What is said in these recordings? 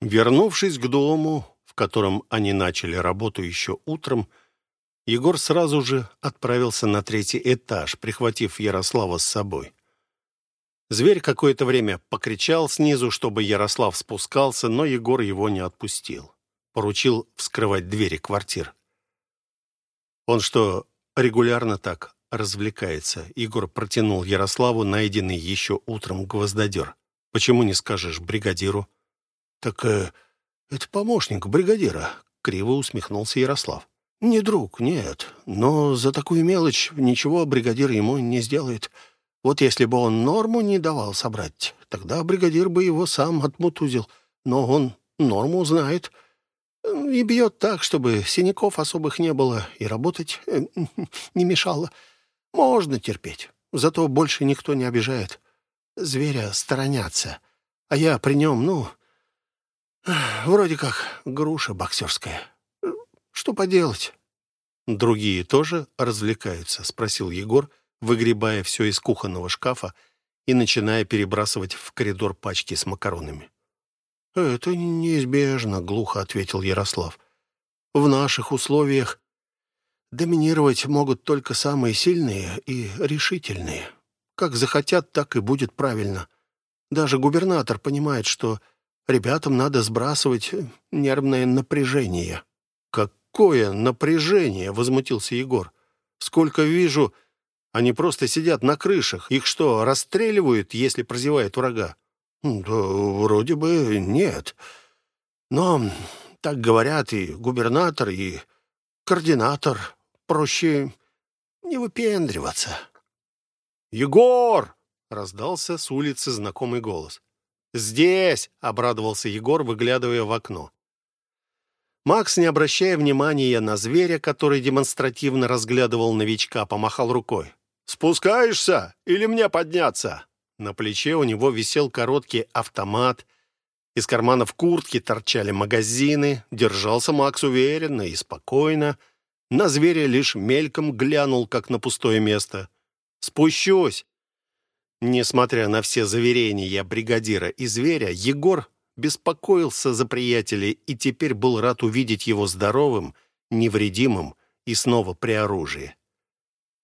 Вернувшись к дому, в котором они начали работу еще утром, Егор сразу же отправился на третий этаж, прихватив Ярослава с собой. Зверь какое-то время покричал снизу, чтобы Ярослав спускался, но Егор его не отпустил. Поручил вскрывать двери квартир. Он что, регулярно так развлекается? Егор протянул Ярославу найденный еще утром гвоздодер. Почему не скажешь бригадиру? «Так э, это помощник бригадира», — криво усмехнулся Ярослав. «Не друг, нет. Но за такую мелочь ничего бригадир ему не сделает. Вот если бы он норму не давал собрать, тогда бригадир бы его сам отмутузил. Но он норму знает и бьет так, чтобы синяков особых не было и работать э, не мешало. Можно терпеть, зато больше никто не обижает. Зверя сторонятся, а я при нем, ну, Вроде как груша боксерская. Что поделать? Другие тоже развлекаются, спросил Егор, выгребая все из кухонного шкафа и начиная перебрасывать в коридор пачки с макаронами. «Это неизбежно», — глухо ответил Ярослав. «В наших условиях доминировать могут только самые сильные и решительные. Как захотят, так и будет правильно. Даже губернатор понимает, что Ребятам надо сбрасывать нервное напряжение». «Какое напряжение?» — возмутился Егор. «Сколько вижу, они просто сидят на крышах. Их что, расстреливают, если прозевает врага?» «Да вроде бы нет. Но так говорят и губернатор, и координатор. Проще не выпендриваться». «Егор!» — раздался с улицы знакомый голос. «Здесь!» — обрадовался Егор, выглядывая в окно. Макс, не обращая внимания на зверя, который демонстративно разглядывал новичка, помахал рукой. «Спускаешься? Или мне подняться?» На плече у него висел короткий автомат. Из карманов куртки торчали магазины. Держался Макс уверенно и спокойно. На зверя лишь мельком глянул, как на пустое место. «Спущусь!» Несмотря на все заверения бригадира и зверя, Егор беспокоился за приятеля и теперь был рад увидеть его здоровым, невредимым и снова при оружии.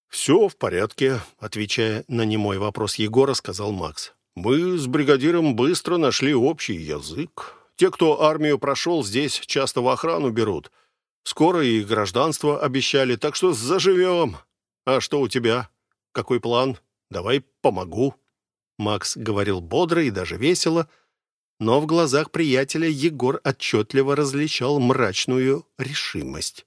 «Все в порядке», — отвечая на немой вопрос Егора, сказал Макс. «Мы с бригадиром быстро нашли общий язык. Те, кто армию прошел, здесь часто в охрану берут. Скоро и гражданство обещали, так что заживем. А что у тебя? Какой план?» Давай помогу». Макс говорил бодро и даже весело, но в глазах приятеля Егор отчетливо различал мрачную решимость.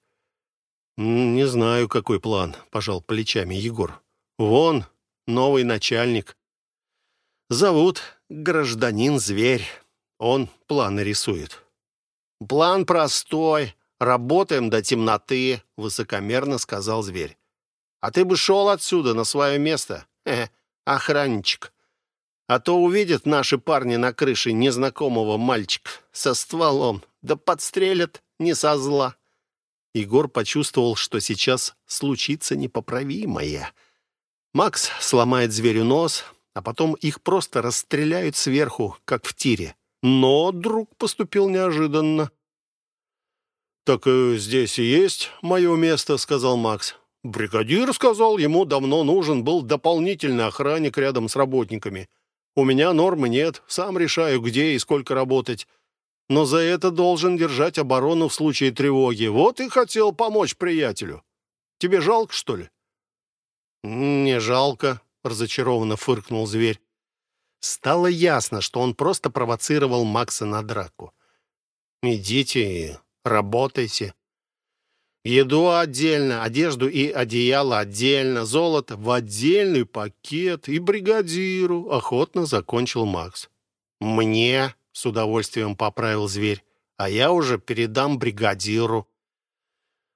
«Не знаю, какой план», — пожал плечами Егор. «Вон, новый начальник. Зовут гражданин-зверь. Он планы рисует». «План простой. Работаем до темноты», — высокомерно сказал зверь. «А ты бы шел отсюда на свое место. Э, охранничек. А то увидят наши парни на крыше незнакомого мальчика со стволом, да подстрелят не со зла. Егор почувствовал, что сейчас случится непоправимое. Макс сломает зверю нос, а потом их просто расстреляют сверху, как в тире. Но друг поступил неожиданно. «Так э, здесь и есть мое место», — сказал Макс. Бригадир сказал, ему давно нужен был дополнительный охранник рядом с работниками. У меня нормы нет, сам решаю, где и сколько работать. Но за это должен держать оборону в случае тревоги. Вот и хотел помочь приятелю. Тебе жалко, что ли?» «Не жалко», — разочарованно фыркнул зверь. Стало ясно, что он просто провоцировал Макса на драку. «Идите и работайте. Еду отдельно, одежду и одеяло отдельно, золото в отдельный пакет и бригадиру, охотно закончил Макс. Мне, с удовольствием поправил зверь, а я уже передам бригадиру.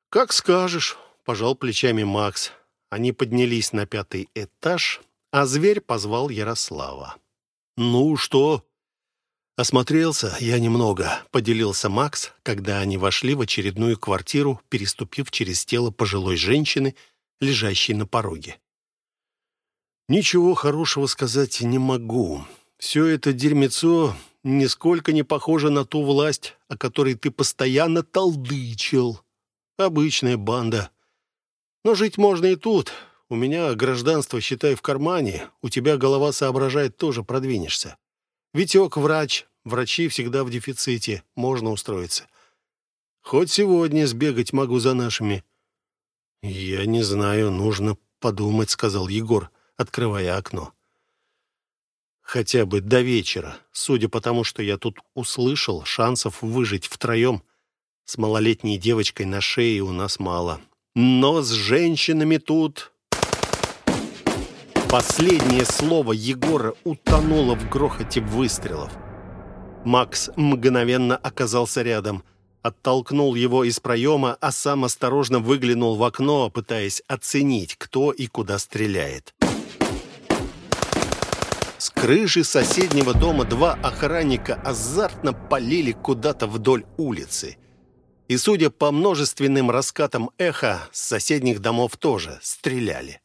Как скажешь, пожал плечами Макс. Они поднялись на пятый этаж, а зверь позвал Ярослава. «Ну что, «Осмотрелся я немного», — поделился Макс, когда они вошли в очередную квартиру, переступив через тело пожилой женщины, лежащей на пороге. «Ничего хорошего сказать не могу. Все это дерьмецо нисколько не похожа на ту власть, о которой ты постоянно толдычил. Обычная банда. Но жить можно и тут. У меня гражданство, считай, в кармане. У тебя голова соображает, тоже продвинешься. Витек врач. Врачи всегда в дефиците. Можно устроиться. Хоть сегодня сбегать могу за нашими. Я не знаю, нужно подумать, сказал Егор, открывая окно. Хотя бы до вечера. Судя по тому, что я тут услышал, шансов выжить втроем с малолетней девочкой на шее у нас мало. Но с женщинами тут... Последнее слово Егора утонуло в грохоте выстрелов. Макс мгновенно оказался рядом, оттолкнул его из проема, а сам осторожно выглянул в окно, пытаясь оценить, кто и куда стреляет. С крыши соседнего дома два охранника азартно полили куда-то вдоль улицы. И, судя по множественным раскатам эха, с соседних домов тоже стреляли.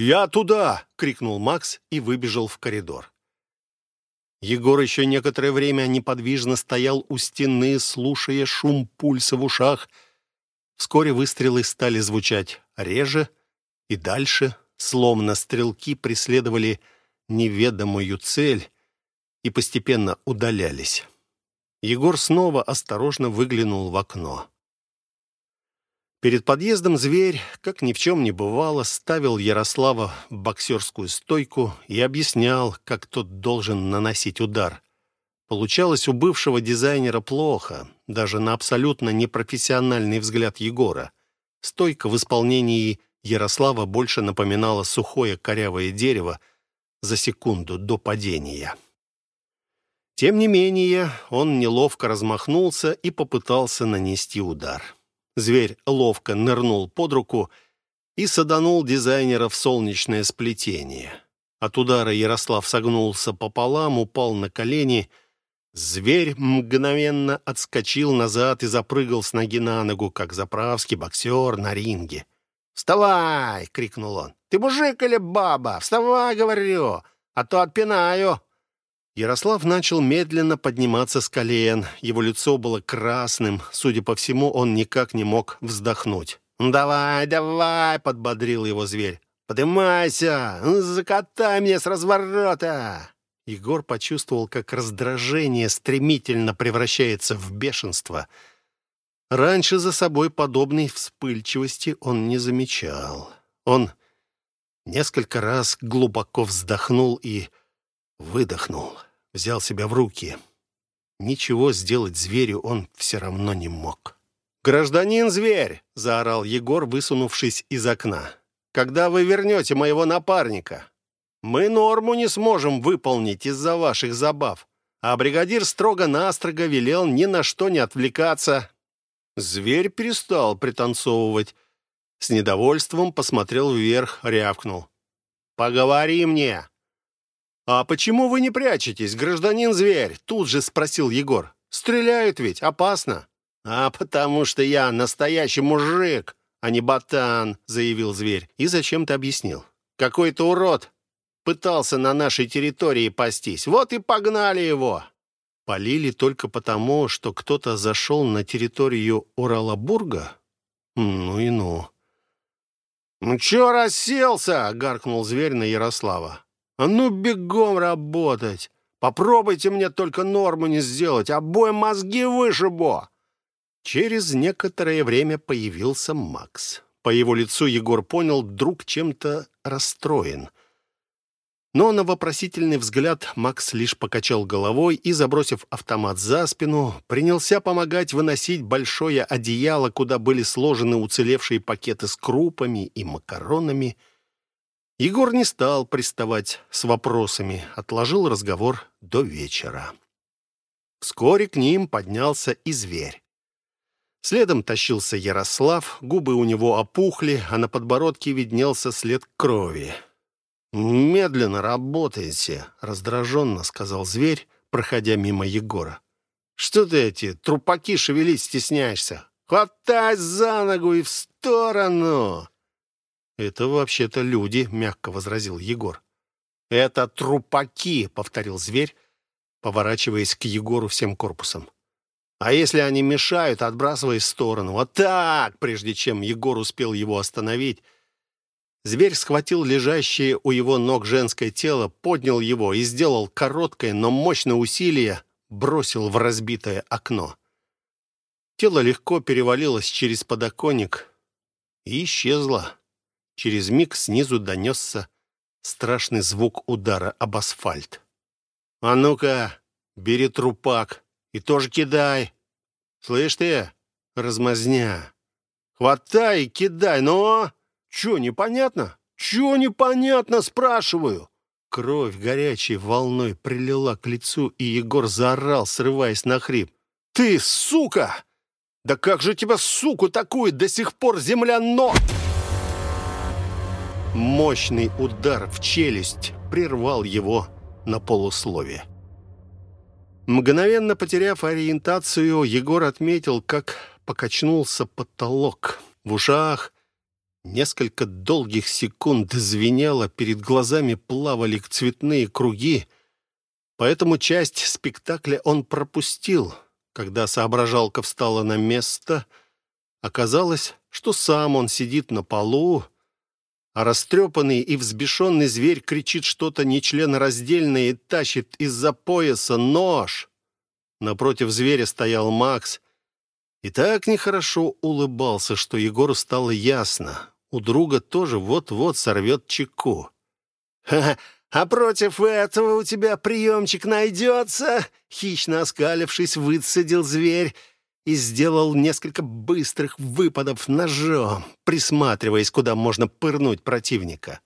«Я туда!» — крикнул Макс и выбежал в коридор. Егор еще некоторое время неподвижно стоял у стены, слушая шум пульса в ушах. Вскоре выстрелы стали звучать реже и дальше, словно стрелки преследовали неведомую цель и постепенно удалялись. Егор снова осторожно выглянул в окно. Перед подъездом зверь, как ни в чем не бывало, ставил Ярослава в боксерскую стойку и объяснял, как тот должен наносить удар. Получалось у бывшего дизайнера плохо, даже на абсолютно непрофессиональный взгляд Егора. Стойка в исполнении Ярослава больше напоминала сухое корявое дерево, за секунду до падения. Тем не менее, он неловко размахнулся и попытался нанести удар. Зверь ловко нырнул под руку и саданул дизайнера в солнечное сплетение. От удара Ярослав согнулся пополам, упал на колени. Зверь мгновенно отскочил назад и запрыгал с ноги на ногу, как заправский боксер на ринге. «Вставай!» — крикнул он. «Ты мужик или баба? Вставай, говорю, а то отпинаю!» Ярослав начал медленно подниматься с колен. Его лицо было красным. Судя по всему, он никак не мог вздохнуть. «Давай, давай!» — подбодрил его зверь. «Подымайся! Закатай мне с разворота!» Егор почувствовал, как раздражение стремительно превращается в бешенство — Раньше за собой подобной вспыльчивости он не замечал. Он несколько раз глубоко вздохнул и выдохнул, взял себя в руки. Ничего сделать зверю он все равно не мог. «Гражданин-зверь!» — заорал Егор, высунувшись из окна. «Когда вы вернете моего напарника? Мы норму не сможем выполнить из-за ваших забав, а бригадир строго-настрого велел ни на что не отвлекаться, Зверь перестал пританцовывать. С недовольством посмотрел вверх, рявкнул. «Поговори мне!» «А почему вы не прячетесь, гражданин зверь?» Тут же спросил Егор. «Стреляют ведь, опасно». «А потому что я настоящий мужик, а не ботан», заявил зверь. И зачем-то объяснил. «Какой-то урод пытался на нашей территории пастись. Вот и погнали его. Полили только потому, что кто-то зашел на территорию Уралабурга? Ну и ну. «Ну чё расселся?» — гаркнул зверь на Ярослава. «А ну бегом работать! Попробуйте мне только норму не сделать, обоим мозги вышибу!» Через некоторое время появился Макс. По его лицу Егор понял, друг чем-то расстроен — но на вопросительный взгляд Макс лишь покачал головой и, забросив автомат за спину, принялся помогать выносить большое одеяло, куда были сложены уцелевшие пакеты с крупами и макаронами. Егор не стал приставать с вопросами, отложил разговор до вечера. Вскоре к ним поднялся и зверь. Следом тащился Ярослав, губы у него опухли, а на подбородке виднелся след крови. «Медленно работаете», — раздраженно сказал зверь, проходя мимо Егора. «Что ты эти трупаки шевелить стесняешься? Хватай за ногу и в сторону!» «Это вообще-то люди», — мягко возразил Егор. «Это трупаки», — повторил зверь, поворачиваясь к Егору всем корпусом. «А если они мешают, отбрасывай в сторону. Вот так!» Прежде чем Егор успел его остановить, зверь схватил лежащее у его ног женское тело, поднял его и сделал короткое, но мощное усилие, бросил в разбитое окно. Тело легко перевалилось через подоконник и исчезло. Через миг снизу донесся страшный звук удара об асфальт. «А ну-ка, бери трупак и тоже кидай. Слышь ты, размазня, хватай и кидай, но... Чё, непонятно? Чё непонятно, спрашиваю?» Кровь горячей волной прилила к лицу, и Егор заорал, срываясь на хрип. «Ты, сука! Да как же тебя, суку такую, до сих пор земля но...» Мощный удар в челюсть прервал его на полусловие. Мгновенно потеряв ориентацию, Егор отметил, как покачнулся потолок. В ушах несколько долгих секунд звенело, перед глазами плавали цветные круги. Поэтому часть спектакля он пропустил. Когда соображалка встала на место, оказалось, что сам он сидит на полу, а растрепанный и взбешенный зверь кричит что-то нечленораздельное и тащит из-за пояса нож. Напротив зверя стоял Макс и так нехорошо улыбался, что Егору стало ясно. У друга тоже вот-вот сорвет чеку. «Ха, а против этого у тебя приемчик найдется?» Хищно оскалившись, выцедил зверь и сделал несколько быстрых выпадов ножом, присматриваясь, куда можно пырнуть противника.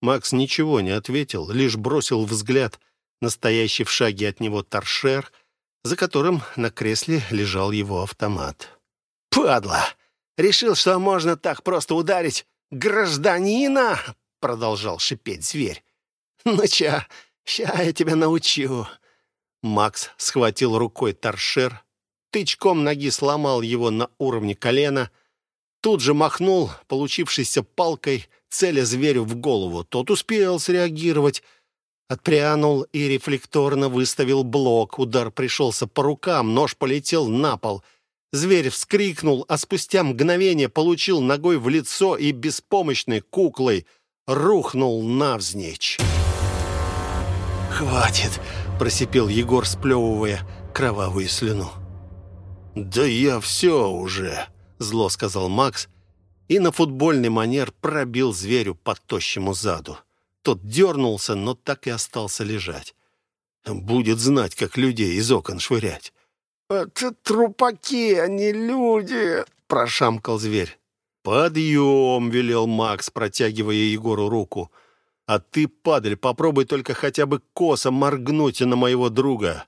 Макс ничего не ответил, лишь бросил взгляд на стоящий в шаге от него торшер, за которым на кресле лежал его автомат. «Падла! Решил, что можно так просто ударить гражданина!» — продолжал шипеть зверь. «Ну ча, ща я тебя научу!» Макс схватил рукой торшер, тычком ноги сломал его на уровне колена, тут же махнул получившейся палкой, целя зверю в голову. Тот успел среагировать, отпрянул и рефлекторно выставил блок. Удар пришелся по рукам, нож полетел на пол. Зверь вскрикнул, а спустя мгновение получил ногой в лицо и беспомощной куклой рухнул навзничь. «Хватит!» — просипел Егор, сплевывая кровавую слюну. «Да я все уже», — зло сказал Макс, и на футбольный манер пробил зверю по тощему заду. Тот дернулся, но так и остался лежать. Будет знать, как людей из окон швырять. «Это трупаки, а не люди!» — прошамкал зверь. «Подъем!» — велел Макс, протягивая Егору руку. «А ты, падаль, попробуй только хотя бы косо моргнуть на моего друга.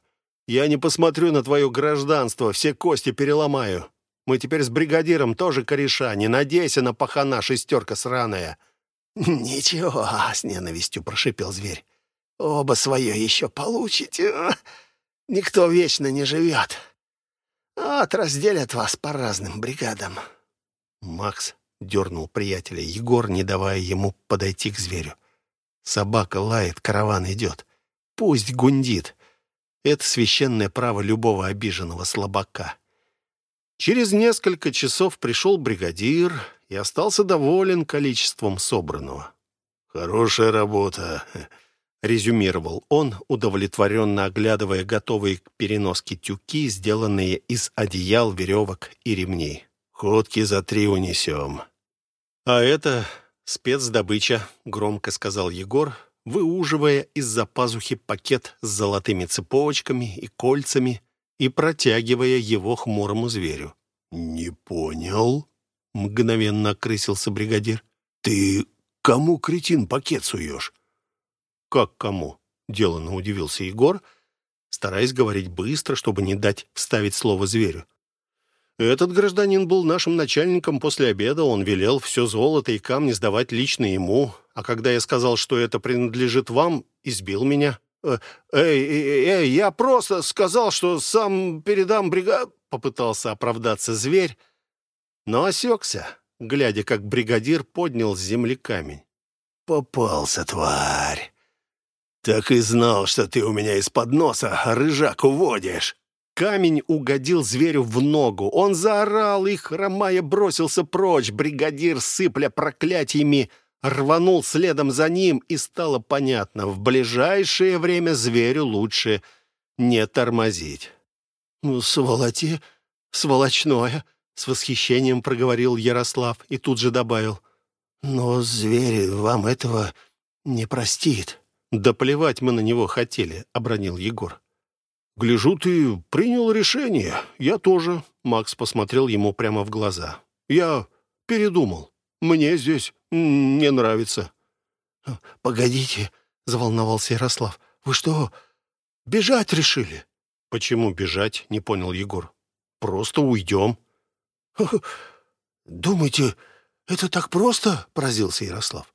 Я не посмотрю на твое гражданство, все кости переломаю. Мы теперь с бригадиром тоже кореша, не надейся на пахана шестерка сраная». «Ничего», — с ненавистью прошипел зверь. «Оба свое еще получите. Никто вечно не живет. Вот разделят вас по разным бригадам». Макс дернул приятеля Егор, не давая ему подойти к зверю. «Собака лает, караван идет. Пусть гундит. Это священное право любого обиженного слабака. Через несколько часов пришел бригадир и остался доволен количеством собранного. «Хорошая работа», — резюмировал он, удовлетворенно оглядывая готовые к переноске тюки, сделанные из одеял, веревок и ремней. «Ходки за три унесем». «А это спецдобыча», — громко сказал Егор, выуживая из-за пазухи пакет с золотыми цепочками и кольцами и протягивая его хмурому зверю. «Не понял?» — мгновенно окрысился бригадир. «Ты кому, кретин, пакет суешь?» «Как кому?» — деланно удивился Егор, стараясь говорить быстро, чтобы не дать вставить слово зверю. Этот гражданин был нашим начальником после обеда. Он велел все золото и камни сдавать лично ему. А когда я сказал, что это принадлежит вам, избил меня. «Э, «Эй, эй, эй, я просто сказал, что сам передам бригад...» Попытался оправдаться зверь, но осекся, глядя, как бригадир поднял с земли камень. «Попался, тварь! «Так и знал, что ты у меня из-под носа рыжак уводишь!» Камень угодил зверю в ногу. Он заорал и, хромая, бросился прочь. Бригадир, сыпля проклятиями, рванул следом за ним, и стало понятно, в ближайшее время зверю лучше не тормозить. «Ну, сволоте, сволочное!» — с восхищением проговорил Ярослав и тут же добавил. «Но зверь вам этого не простит». «Да плевать мы на него хотели», — обронил Егор. «Гляжу, ты принял решение. Я тоже». Макс посмотрел ему прямо в глаза. «Я передумал. Мне здесь не нравится». «Погодите», — заволновался Ярослав. «Вы что, бежать решили?» «Почему бежать?» — не понял Егор. «Просто уйдем». «Думаете, это так просто?» — поразился Ярослав.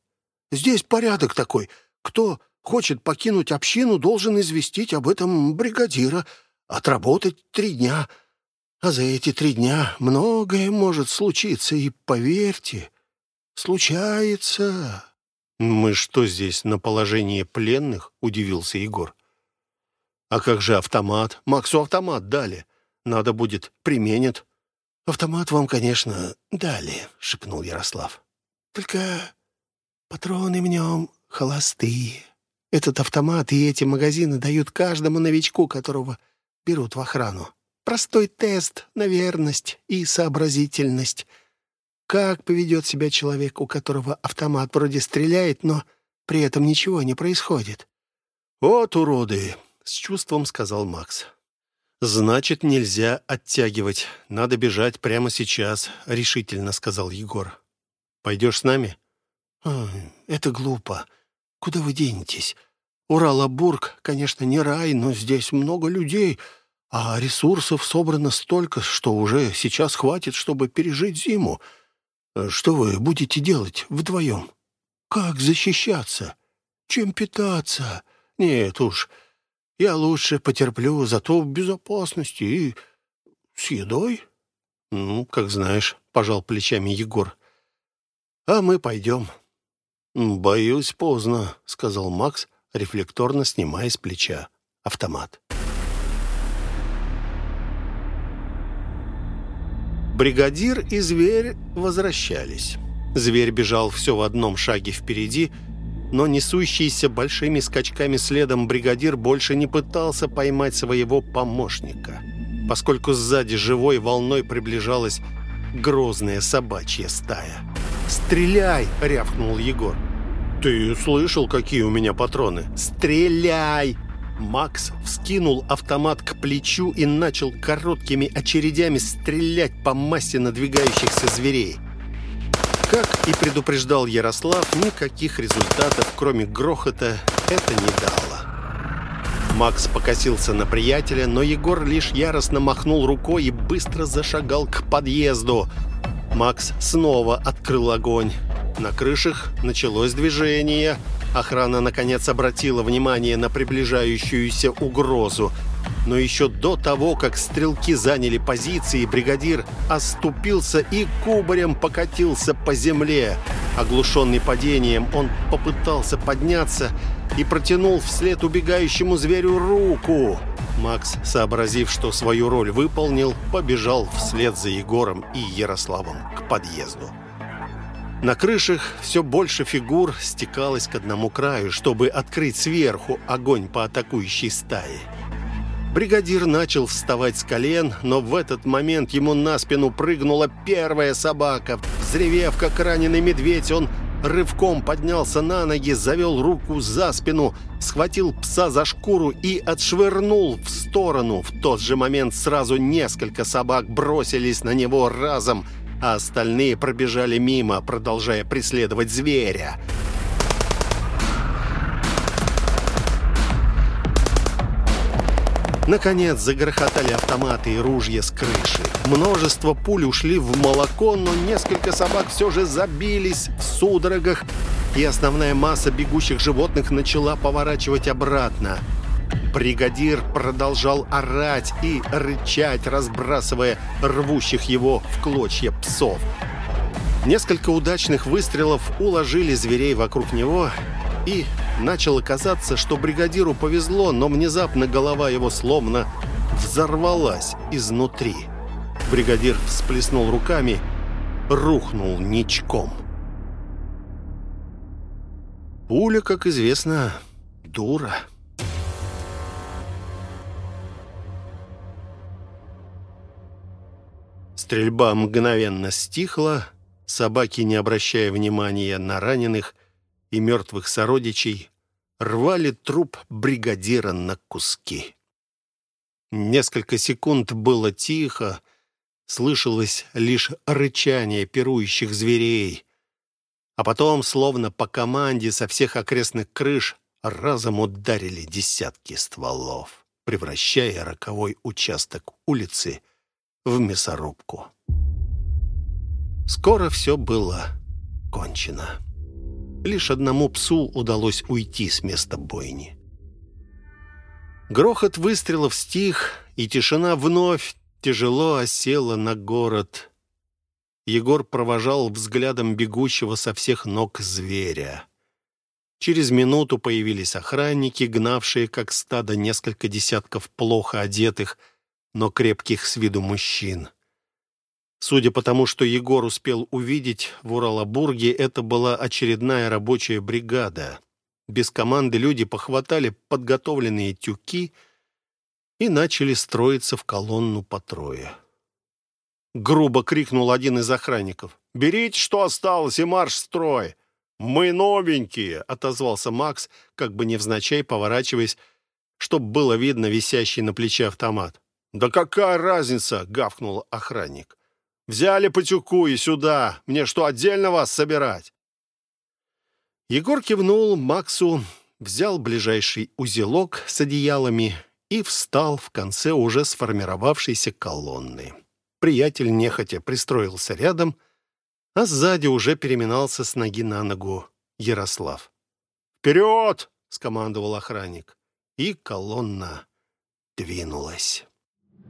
«Здесь порядок такой. Кто хочет покинуть общину, должен известить об этом бригадира, отработать три дня. А за эти три дня многое может случиться, и, поверьте, случается». «Мы что здесь, на положении пленных?» — удивился Егор. «А как же автомат? Максу автомат дали. Надо будет, применят». «Автомат вам, конечно, дали», — шепнул Ярослав. «Только патроны в нем холостые. Этот автомат и эти магазины дают каждому новичку, которого берут в охрану. Простой тест на верность и сообразительность. Как поведет себя человек, у которого автомат вроде стреляет, но при этом ничего не происходит?» «Вот уроды!» — с чувством сказал Макс. «Значит, нельзя оттягивать. Надо бежать прямо сейчас», — решительно сказал Егор. «Пойдешь с нами?» «Это глупо. Куда вы денетесь? Уралабург, конечно, не рай, но здесь много людей, а ресурсов собрано столько, что уже сейчас хватит, чтобы пережить зиму. Что вы будете делать вдвоем? Как защищаться? Чем питаться? Нет уж, я лучше потерплю, зато в безопасности и с едой. Ну, как знаешь, пожал плечами Егор. А мы пойдем. Боюсь, поздно, сказал Макс, рефлекторно снимая с плеча автомат. Бригадир и зверь возвращались. Зверь бежал все в одном шаге впереди, но несущийся большими скачками следом бригадир больше не пытался поймать своего помощника, поскольку сзади живой волной приближалась грозная собачья стая. «Стреляй!» — рявкнул Егор. «Ты слышал, какие у меня патроны?» «Стреляй!» Макс вскинул автомат к плечу и начал короткими очередями стрелять по массе надвигающихся зверей. Как и предупреждал Ярослав, никаких результатов, кроме грохота, это не дало. Макс покосился на приятеля, но Егор лишь яростно махнул рукой и быстро зашагал к подъезду. Макс снова открыл огонь. На крышах началось движение. Охрана, наконец, обратила внимание на приближающуюся угрозу. Но еще до того, как стрелки заняли позиции, бригадир оступился и кубарем покатился по земле. Оглушенный падением, он попытался подняться и протянул вслед убегающему зверю руку. Макс, сообразив, что свою роль выполнил, побежал вслед за Егором и Ярославом к подъезду. На крышах все больше фигур стекалось к одному краю, чтобы открыть сверху огонь по атакующей стае. Бригадир начал вставать с колен, но в этот момент ему на спину прыгнула первая собака. Взревев, как раненый медведь, он рывком поднялся на ноги, завел руку за спину, схватил пса за шкуру и отшвырнул в сторону. В тот же момент сразу несколько собак бросились на него разом, а остальные пробежали мимо, продолжая преследовать зверя. Наконец загрохотали автоматы и ружья с крыши. Множество пуль ушли в молоко, но несколько собак все же забились в судорогах, и основная масса бегущих животных начала поворачивать обратно. Бригадир продолжал орать и рычать, разбрасывая рвущих его в клочья псов. Несколько удачных выстрелов уложили зверей вокруг него, и Начало казаться, что бригадиру повезло, но внезапно голова его словно взорвалась изнутри. Бригадир всплеснул руками, рухнул ничком. Пуля, как известно, дура. Стрельба мгновенно стихла, собаки, не обращая внимания на раненых и мертвых сородичей, рвали труп бригадира на куски. Несколько секунд было тихо, слышалось лишь рычание пирующих зверей, а потом, словно по команде со всех окрестных крыш, разом ударили десятки стволов, превращая роковой участок улицы в мясорубку. Скоро все было кончено. Лишь одному псу удалось уйти с места бойни. Грохот выстрелов стих, и тишина вновь тяжело осела на город. Егор провожал взглядом бегущего со всех ног зверя. Через минуту появились охранники, гнавшие как стадо несколько десятков плохо одетых, но крепких с виду мужчин. Судя по тому, что Егор успел увидеть в Уралабурге, это была очередная рабочая бригада. Без команды люди похватали подготовленные тюки и начали строиться в колонну по трое. Грубо крикнул один из охранников. «Берите, что осталось, и марш строй!» «Мы новенькие!» — отозвался Макс, как бы невзначай поворачиваясь, чтобы было видно висящий на плече автомат. «Да какая разница?» — гавкнул охранник. «Взяли по тюку и сюда. Мне что, отдельно вас собирать?» Егор кивнул Максу, взял ближайший узелок с одеялами и встал в конце уже сформировавшейся колонны. Приятель нехотя пристроился рядом, а сзади уже переминался с ноги на ногу Ярослав. «Вперед!» — скомандовал охранник, и колонна двинулась.